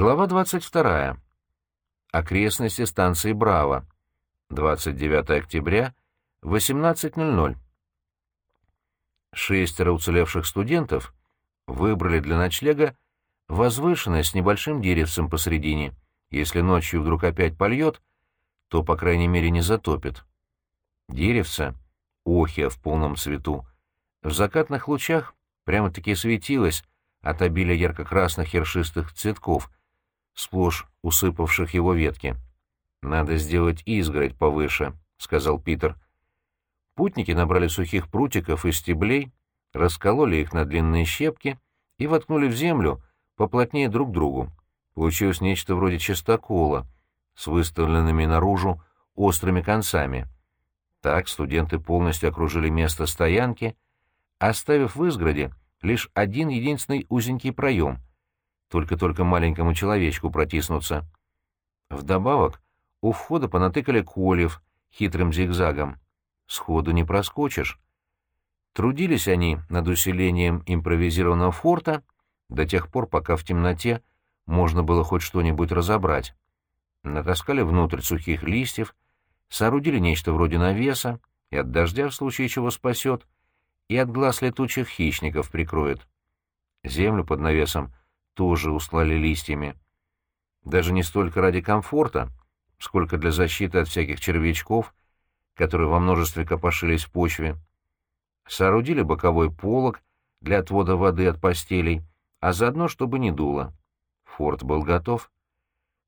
Глава 22. Окрестности станции Браво. 29 октября, 18.00. Шестеро уцелевших студентов выбрали для ночлега возвышенное с небольшим деревцем посредине. Если ночью вдруг опять польет, то, по крайней мере, не затопит. Деревце, охия в полном цвету, в закатных лучах прямо-таки светилось от обилия ярко-красных ершистых цветков — сплошь усыпавших его ветки. «Надо сделать изгородь повыше», — сказал Питер. Путники набрали сухих прутиков и стеблей, раскололи их на длинные щепки и воткнули в землю поплотнее друг к другу. Получилось нечто вроде частокола с выставленными наружу острыми концами. Так студенты полностью окружили место стоянки, оставив в изгороде лишь один единственный узенький проем — только-только маленькому человечку протиснуться. Вдобавок, у входа понатыкали кольев хитрым зигзагом. Сходу не проскочишь. Трудились они над усилением импровизированного форта до тех пор, пока в темноте можно было хоть что-нибудь разобрать. Натаскали внутрь сухих листьев, соорудили нечто вроде навеса, и от дождя в случае чего спасет, и от глаз летучих хищников прикроет. Землю под навесом тоже устлали листьями. Даже не столько ради комфорта, сколько для защиты от всяких червячков, которые во множестве копошились в почве. Соорудили боковой полог для отвода воды от постелей, а заодно, чтобы не дуло. Форт был готов.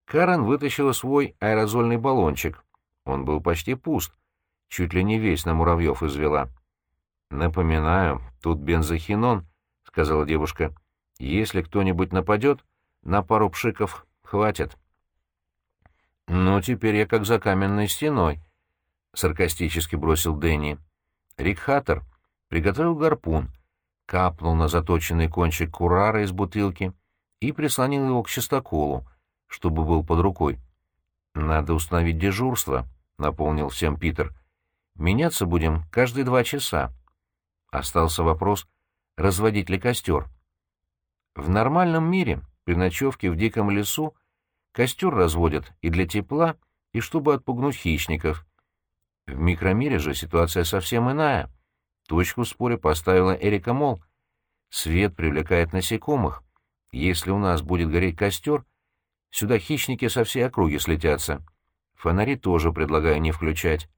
Карен вытащила свой аэрозольный баллончик. Он был почти пуст, чуть ли не весь на муравьев извела. «Напоминаю, тут бензохинон», — сказала девушка. Если кто-нибудь нападет, на пару пшиков хватит. «Ну, теперь я как за каменной стеной», — саркастически бросил Дэнни. Рик Хаттер приготовил гарпун, капнул на заточенный кончик курара из бутылки и прислонил его к частоколу, чтобы был под рукой. «Надо установить дежурство», — напомнил всем Питер. «Меняться будем каждые два часа». Остался вопрос, разводить ли костер. В нормальном мире, при ночевке в диком лесу, костер разводят и для тепла, и чтобы отпугнуть хищников. В микромире же ситуация совсем иная. Точку споре поставила Эрика Мол. Свет привлекает насекомых. Если у нас будет гореть костер, сюда хищники со всей округи слетятся. Фонари тоже предлагаю не включать.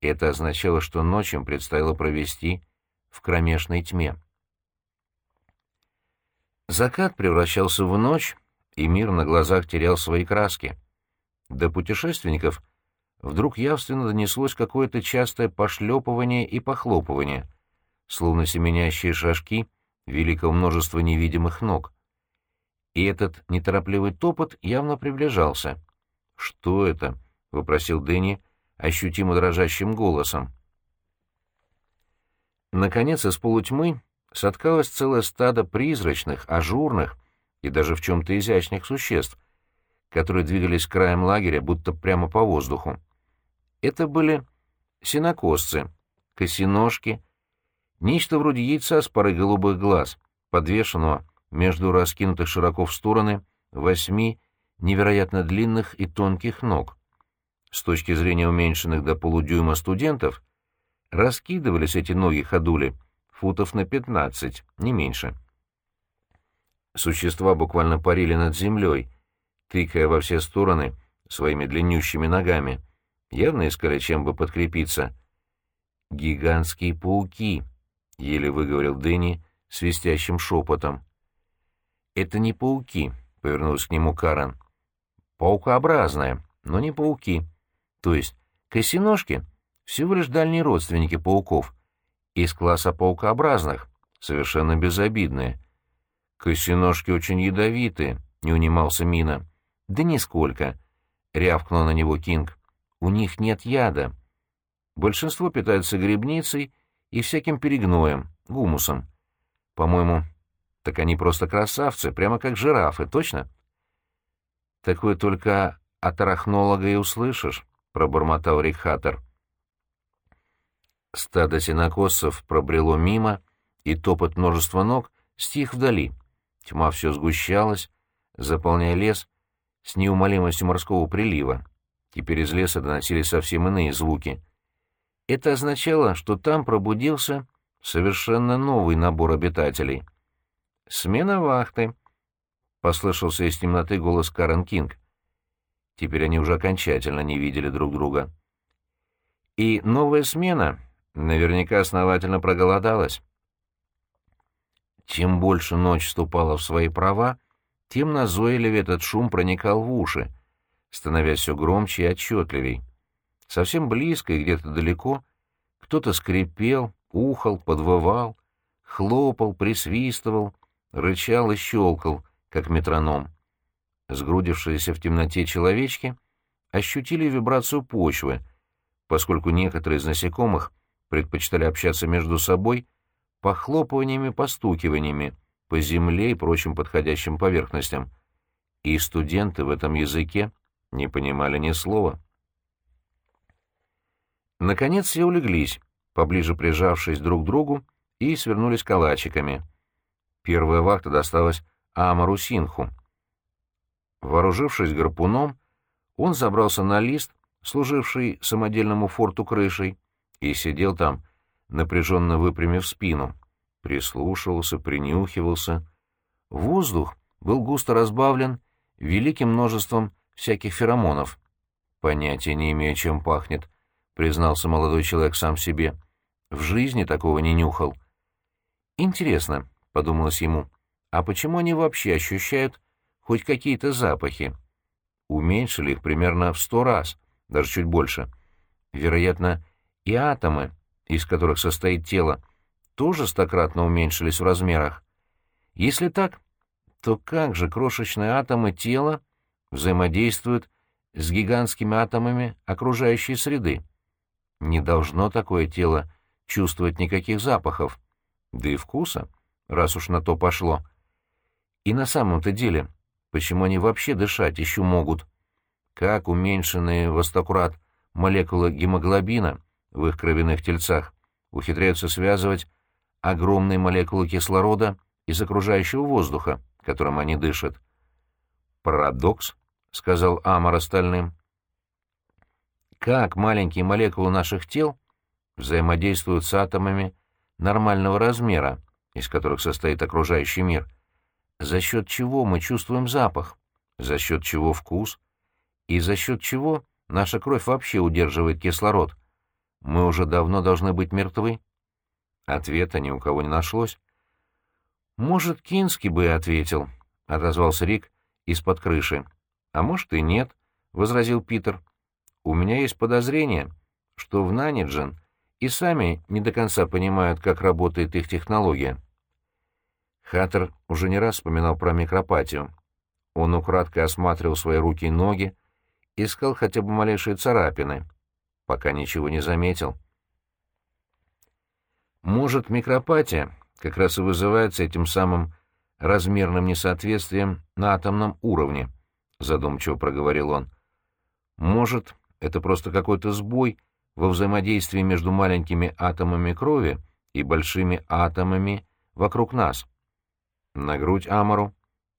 Это означало, что ночь им предстояло провести в кромешной тьме. Закат превращался в ночь, и мир на глазах терял свои краски. До путешественников вдруг явственно донеслось какое-то частое пошлепывание и похлопывание, словно семенящие шажки великого множества невидимых ног. И этот неторопливый топот явно приближался. «Что это?» — вопросил Дэнни ощутимо дрожащим голосом. Наконец из полутьмы соткалось целое стадо призрачных, ажурных и даже в чем-то изящных существ, которые двигались краем лагеря, будто прямо по воздуху. Это были синокосцы, косиножки, нечто вроде яйца с парой голубых глаз, подвешенного между раскинутых широко в стороны восьми невероятно длинных и тонких ног. С точки зрения уменьшенных до полудюйма студентов, раскидывались эти ноги-ходули — футов на пятнадцать, не меньше. Существа буквально парили над землей, тыкая во все стороны своими длиннющими ногами, явно искали чем бы подкрепиться. «Гигантские пауки», — еле выговорил Дэнни свистящим шепотом. «Это не пауки», — повернулась к нему Карен. «Паукообразные, но не пауки. То есть косиножки — всего лишь дальние родственники пауков, из класса паукообразных, совершенно безобидные. Косиножки очень ядовитые, не унимался Мина. Да нисколько, рявкнул на него Кинг. У них нет яда. Большинство питаются грибницей и всяким перегноем, гумусом. По-моему, так они просто красавцы, прямо как жирафы, точно? Такое только от арахнолога и услышишь, пробормотал Рихатор. Стадо сенокосцев пробрело мимо, и топот множества ног стих вдали. Тьма все сгущалась, заполняя лес с неумолимостью морского прилива. Теперь из леса доносились совсем иные звуки. Это означало, что там пробудился совершенно новый набор обитателей. «Смена вахты», — послышался из темноты голос Карен Кинг. Теперь они уже окончательно не видели друг друга. И новая смена наверняка основательно проголодалась. Чем больше ночь вступала в свои права, тем назойливее этот шум проникал в уши, становясь все громче и отчетливей. Совсем близко и где-то далеко кто-то скрипел, ухал, подвывал, хлопал, присвистывал, рычал и щелкал, как метроном. Сгрудившиеся в темноте человечки ощутили вибрацию почвы, поскольку некоторые из насекомых предпочитали общаться между собой похлопываниями, постукиваниями по земле и прочим подходящим поверхностям, и студенты в этом языке не понимали ни слова. Наконец все улеглись, поближе прижавшись друг к другу, и свернулись калачиками. Первая вахта досталась Амару Синху. Вооружившись гарпуном, он забрался на лист, служивший самодельному форту крышей, и сидел там, напряженно выпрямив спину. Прислушивался, принюхивался. Воздух был густо разбавлен великим множеством всяких феромонов. Понятия не имею, чем пахнет, признался молодой человек сам себе. В жизни такого не нюхал. Интересно, подумалось ему, а почему они вообще ощущают хоть какие-то запахи? Уменьшили их примерно в сто раз, даже чуть больше. Вероятно, и атомы, из которых состоит тело, тоже стократно уменьшились в размерах. Если так, то как же крошечные атомы тела взаимодействуют с гигантскими атомами окружающей среды? Не должно такое тело чувствовать никаких запахов, да и вкуса, раз уж на то пошло. И на самом-то деле, почему они вообще дышать еще могут? Как уменьшенные в остократ молекулы гемоглобина в их кровяных тельцах ухитряются связывать огромные молекулы кислорода из окружающего воздуха, которым они дышат. «Парадокс», — сказал Амар остальным. «Как маленькие молекулы наших тел взаимодействуют с атомами нормального размера, из которых состоит окружающий мир? За счет чего мы чувствуем запах? За счет чего вкус? И за счет чего наша кровь вообще удерживает кислород?» Мы уже давно должны быть мертвы? Ответа ни у кого не нашлось. «Может, Кинский бы ответил», — отозвался Рик из-под крыши. «А может и нет», — возразил Питер. «У меня есть подозрение, что в Наниджен и сами не до конца понимают, как работает их технология». Хаттер уже не раз вспоминал про микропатию. Он украдкой осматривал свои руки и ноги, искал хотя бы малейшие царапины — пока ничего не заметил. Может, микропатия как раз и вызывается этим самым размерным несоответствием на атомном уровне, задумчиво проговорил он. Может, это просто какой-то сбой во взаимодействии между маленькими атомами крови и большими атомами вокруг нас. На грудь Амару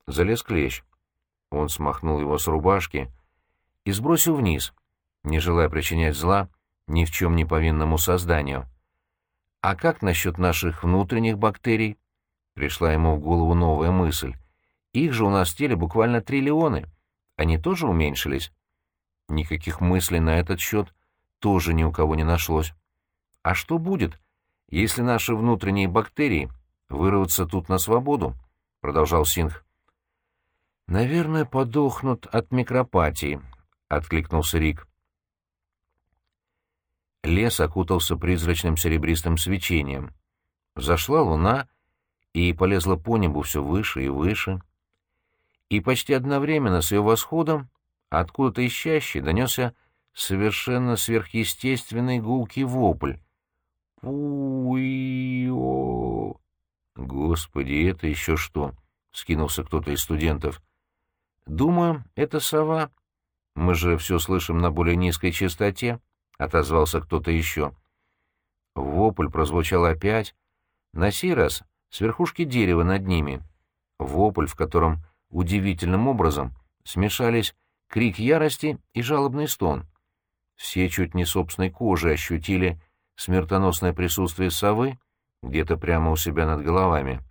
залез клещ. Он смахнул его с рубашки и сбросил вниз — не желая причинять зла ни в чем не повинному созданию. А как насчет наших внутренних бактерий? Пришла ему в голову новая мысль. Их же у нас в теле буквально триллионы. Они тоже уменьшились? Никаких мыслей на этот счет тоже ни у кого не нашлось. А что будет, если наши внутренние бактерии вырвутся тут на свободу? Продолжал Синх. Наверное, подохнут от микропатии, откликнулся Рик. Лес окутался призрачным серебристым свечением. Зашла луна и полезла по небу все выше и выше. И почти одновременно с ее восходом откуда-то ищащий донесся совершенно сверхъестественный гулкий вопль. «Пу-и-о!» «Господи, это еще что?» — скинулся кто-то из студентов. «Думаю, это сова. Мы же все слышим на более низкой частоте». — отозвался кто-то еще. Вопль прозвучал опять, на сей раз с верхушки дерева над ними. Вопль, в котором удивительным образом смешались крик ярости и жалобный стон. Все чуть не собственной кожей ощутили смертоносное присутствие совы где-то прямо у себя над головами.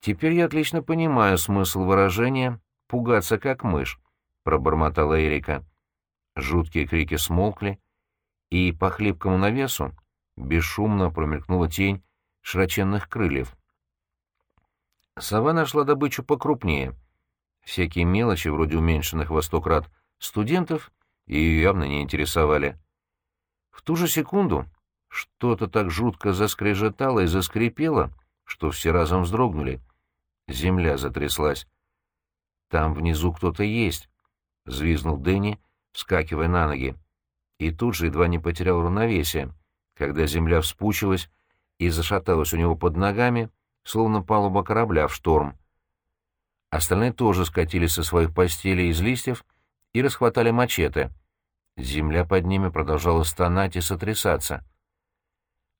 «Теперь я отлично понимаю смысл выражения «пугаться как мышь», — пробормотала Эрика. Жуткие крики смолкли, и по хлипкому навесу бесшумно промелькнула тень широченных крыльев. Сова нашла добычу покрупнее. Всякие мелочи, вроде уменьшенных во сто крат студентов, ее явно не интересовали. В ту же секунду что-то так жутко заскрежетало и заскрипело, что все разом вздрогнули. Земля затряслась. «Там внизу кто-то есть», — взвизнул Дэнни, вскакивая на ноги. И тут же едва не потерял равновесие, когда земля вспучилась и зашаталась у него под ногами, словно палуба корабля в шторм. Остальные тоже скатились со своих постелей из листьев и расхватали мачете. Земля под ними продолжала стонать и сотрясаться.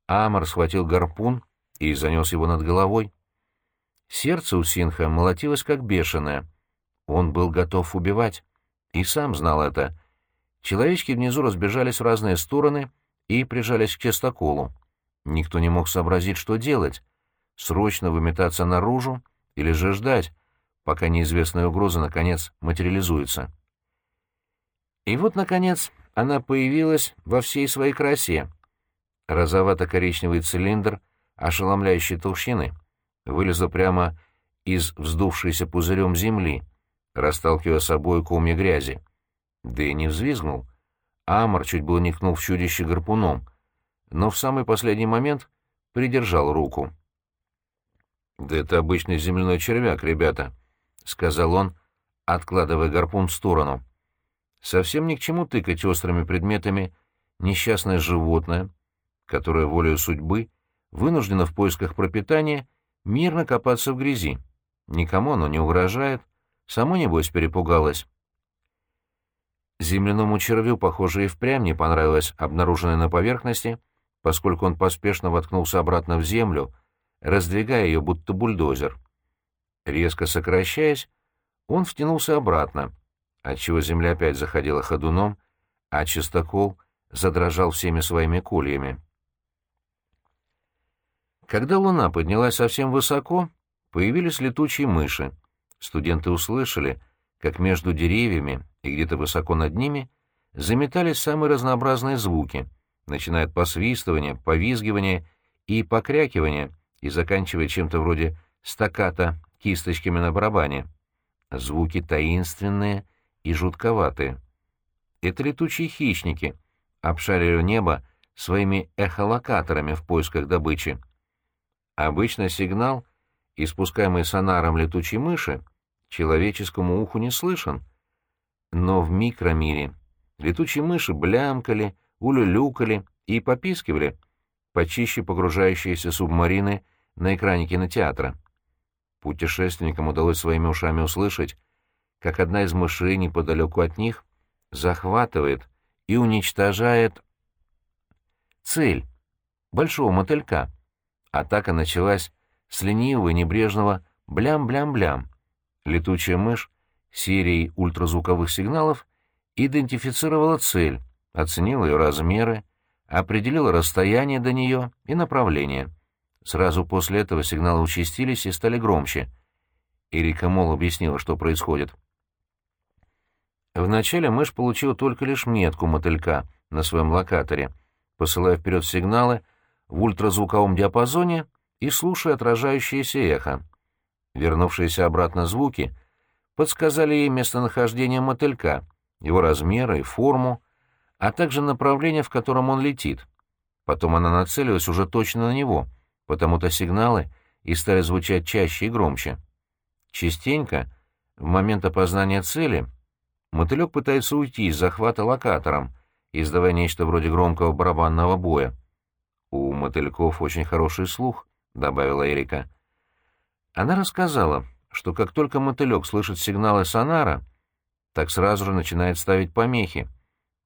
Амар схватил гарпун и занес его над головой. Сердце у Синха молотилось как бешеное. Он был готов убивать. И сам знал это. Человечки внизу разбежались в разные стороны и прижались к частоколу. Никто не мог сообразить, что делать срочно выметаться наружу или же ждать, пока неизвестная угроза, наконец, материализуется. И вот, наконец, она появилась во всей своей красе. Розовато-коричневый цилиндр ошеломляющей толщины вылезла прямо из вздувшейся пузырем земли, расталкивая собой комья грязи. Да взвизгнул. Амор чуть было не кнул в чудище гарпуном, но в самый последний момент придержал руку. «Да это обычный земляной червяк, ребята», — сказал он, откладывая гарпун в сторону. «Совсем ни к чему тыкать острыми предметами несчастное животное, которое волею судьбы вынуждено в поисках пропитания мирно копаться в грязи. Никому оно не угрожает, само, небось, перепугалось». Земляному червю, похоже, и впрямь не понравилось обнаруженное на поверхности, поскольку он поспешно воткнулся обратно в землю — раздвигая ее будто бульдозер. Резко сокращаясь, он втянулся обратно, отчего земля опять заходила ходуном, а чистокол задрожал всеми своими кольями. Когда луна поднялась совсем высоко, появились летучие мыши. Студенты услышали, как между деревьями и где-то высоко над ними заметались самые разнообразные звуки, начиная от посвистывания, повизгивания и покрякивания и заканчивая чем-то вроде стаката кисточками на барабане. Звуки таинственные и жутковатые. Это летучие хищники обшарили небо своими эхолокаторами в поисках добычи. Обычно сигнал, испускаемый сонаром летучей мыши, человеческому уху не слышен. Но в микромире летучие мыши блямкали, улюлюкали и попискивали — почище погружающиеся субмарины на экране кинотеатра. Путешественникам удалось своими ушами услышать, как одна из мышей неподалеку от них захватывает и уничтожает цель — большого мотылька. Атака началась с ленивого и небрежного «блям-блям-блям». Летучая мышь серией ультразвуковых сигналов идентифицировала цель, оценила ее размеры, определил расстояние до нее и направление. Сразу после этого сигналы участились и стали громче. Эрика Мол объяснила, что происходит. Вначале мышь получила только лишь метку мотылька на своем локаторе, посылая вперед сигналы в ультразвуковом диапазоне и слушая отражающееся эхо. Вернувшиеся обратно звуки подсказали ей местонахождение мотылька, его размеры и форму, а также направление, в котором он летит. Потом она нацелилась уже точно на него, потому-то сигналы и стали звучать чаще и громче. Частенько, в момент опознания цели, мотылек пытается уйти из захвата локатором, издавая нечто вроде громкого барабанного боя. «У мотыльков очень хороший слух», — добавила Эрика. Она рассказала, что как только мотылек слышит сигналы сонара, так сразу же начинает ставить помехи,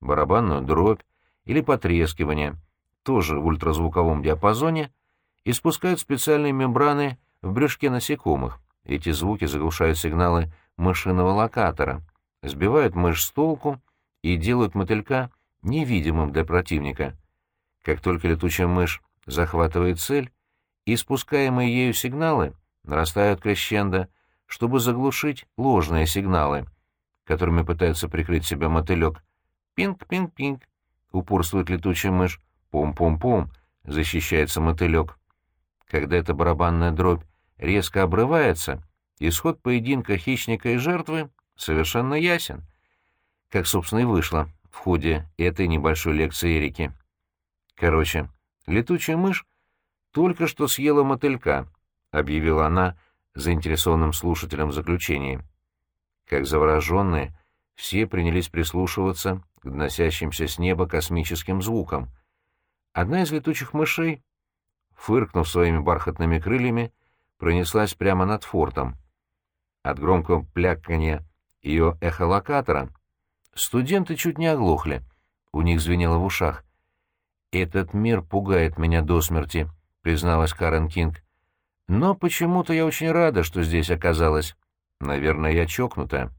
барабанную дробь или потрескивание, тоже в ультразвуковом диапазоне, испускают специальные мембраны в брюшке насекомых, эти звуки заглушают сигналы мышиного локатора, сбивают мышь с толку и делают мотылька невидимым для противника. Как только летучая мышь захватывает цель, испускаемые ею сигналы нарастают крещендо, чтобы заглушить ложные сигналы, которыми пытается прикрыть себя мотылек. «Пинг-пинг-пинг», — упорствует летучая мышь. «Пум-пум-пум», — защищается мотылек. Когда эта барабанная дробь резко обрывается, исход поединка хищника и жертвы совершенно ясен, как, собственно, и вышло в ходе этой небольшой лекции Эрики. Короче, летучая мышь только что съела мотылька, объявила она заинтересованным слушателям в заключении. Как завороженные, все принялись прислушиваться к доносящимся с неба космическим звукам. Одна из летучих мышей, фыркнув своими бархатными крыльями, пронеслась прямо над фортом. От громкого пляканья ее эхолокатора студенты чуть не оглохли. У них звенело в ушах. «Этот мир пугает меня до смерти», — призналась Карен Кинг. «Но почему-то я очень рада, что здесь оказалась. Наверное, я чокнутая.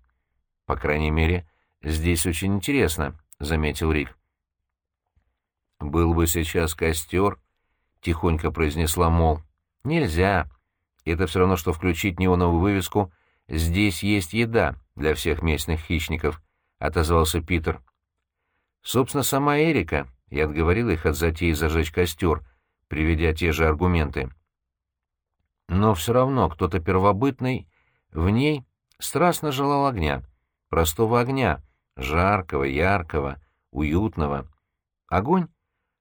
По крайней мере, здесь очень интересно», — заметил Рик. «Был бы сейчас костер», — тихонько произнесла Мол. «Нельзя. Это все равно, что включить неоновую вывеску «Здесь есть еда» для всех местных хищников», — отозвался Питер. Собственно, сама Эрика и отговорила их от затеи зажечь костер, приведя те же аргументы. Но все равно кто-то первобытный в ней страстно желал огня, простого огня, жаркого, яркого, уютного. Огонь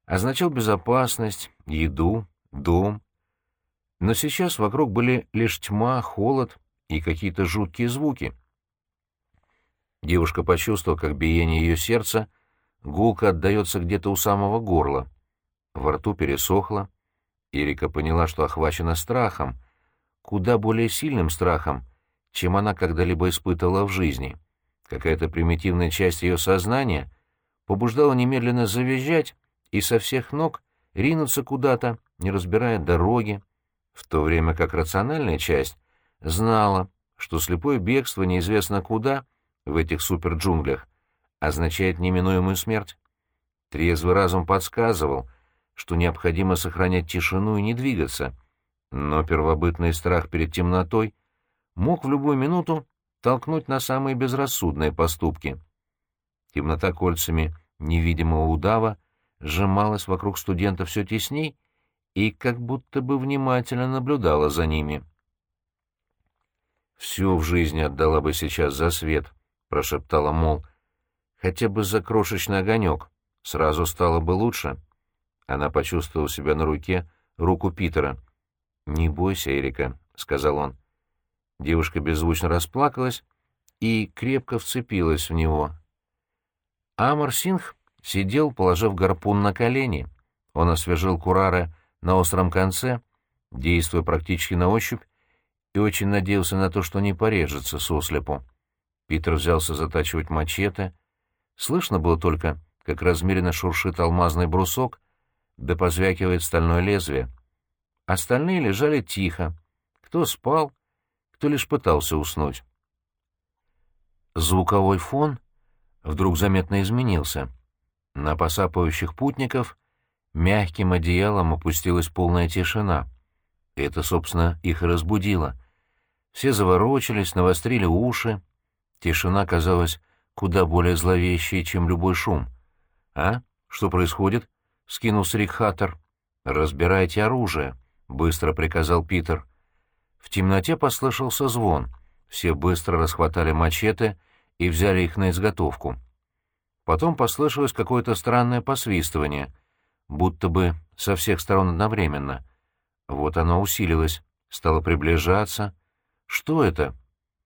означал безопасность, еду, дом. Но сейчас вокруг были лишь тьма, холод и какие-то жуткие звуки. Девушка почувствовала, как биение ее сердца — Гулка отдается где-то у самого горла. Во рту пересохло. Эрика поняла, что охвачена страхом, куда более сильным страхом, чем она когда-либо испытывала в жизни. Какая-то примитивная часть ее сознания побуждала немедленно завизжать и со всех ног ринуться куда-то, не разбирая дороги, в то время как рациональная часть знала, что слепое бегство неизвестно куда в этих суперджунглях означает неминуемую смерть. Трезвый разум подсказывал, что необходимо сохранять тишину и не двигаться, но первобытный страх перед темнотой мог в любую минуту толкнуть на самые безрассудные поступки. Темнота кольцами невидимого удава сжималась вокруг студента все тесней и как будто бы внимательно наблюдала за ними. «Все в жизни отдала бы сейчас за свет», — прошептала Мол, Хотя бы за крошечный огонек. Сразу стало бы лучше. Она почувствовала себя на руке руку Питера. «Не бойся, Эрика», — сказал он. Девушка беззвучно расплакалась и крепко вцепилась в него. Амар Синх сидел, положив гарпун на колени. Он освежил Курара на остром конце, действуя практически на ощупь, и очень надеялся на то, что не порежется сослепу. Питер взялся затачивать мачете, Слышно было только, как размеренно шуршит алмазный брусок, да позвякивает стальное лезвие. Остальные лежали тихо. Кто спал, кто лишь пытался уснуть. Звуковой фон вдруг заметно изменился. На посапывающих путников мягким одеялом опустилась полная тишина. Это, собственно, их и разбудило. Все заворочились, навострили уши. Тишина казалась куда более зловещие, чем любой шум. «А? Что происходит?» — Рик Хаттер. «Разбирайте оружие», — быстро приказал Питер. В темноте послышался звон. Все быстро расхватали мачете и взяли их на изготовку. Потом послышалось какое-то странное посвистывание, будто бы со всех сторон одновременно. Вот оно усилилось, стало приближаться. «Что это?»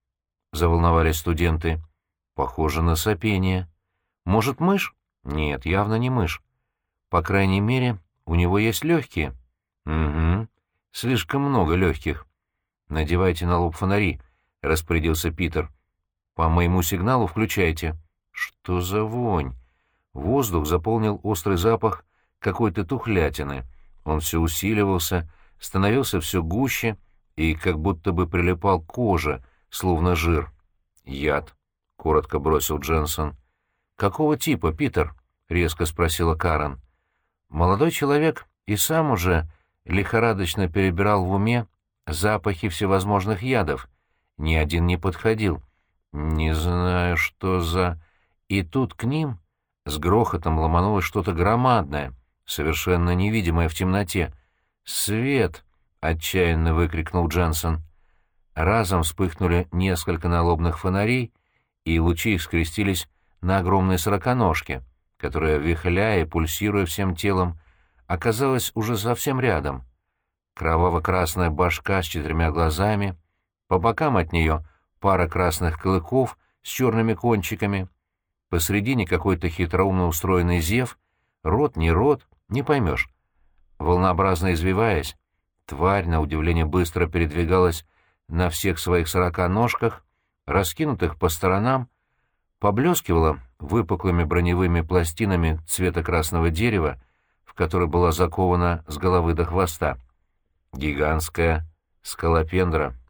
— заволновались студенты. Похоже на сопение. Может, мышь? Нет, явно не мышь. По крайней мере, у него есть легкие. Угу. Слишком много легких. Надевайте на лоб фонари, — распорядился Питер. По моему сигналу включайте. Что за вонь? Воздух заполнил острый запах какой-то тухлятины. Он все усиливался, становился все гуще, и как будто бы прилипал к коже, словно жир. «Яд», — коротко бросил Дженсон. «Какого типа, Питер?» — резко спросила Карен. Молодой человек и сам уже лихорадочно перебирал в уме запахи всевозможных ядов. Ни один не подходил. Не знаю, что за... И тут к ним с грохотом ломанулось что-то громадное, совершенно невидимое в темноте. «Свет!» — отчаянно выкрикнул Дженсон. Разом вспыхнули несколько налобных фонарей, и лучи их скрестились на огромной сороконожке, которая, вихляя и пульсируя всем телом, оказалась уже совсем рядом. Кроваво-красная башка с четырьмя глазами, по бокам от нее пара красных клыков с черными кончиками, посредине какой-то хитроумно устроенный зев, рот не рот, не поймешь. Волнообразно извиваясь, тварь, на удивление, быстро передвигалась на всех своих сорока ножках, раскинутых по сторонам, поблескивала выпуклыми броневыми пластинами цвета красного дерева, в который была закована с головы до хвоста. Гигантская скалопендра —